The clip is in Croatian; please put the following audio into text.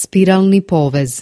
Spiralni povez.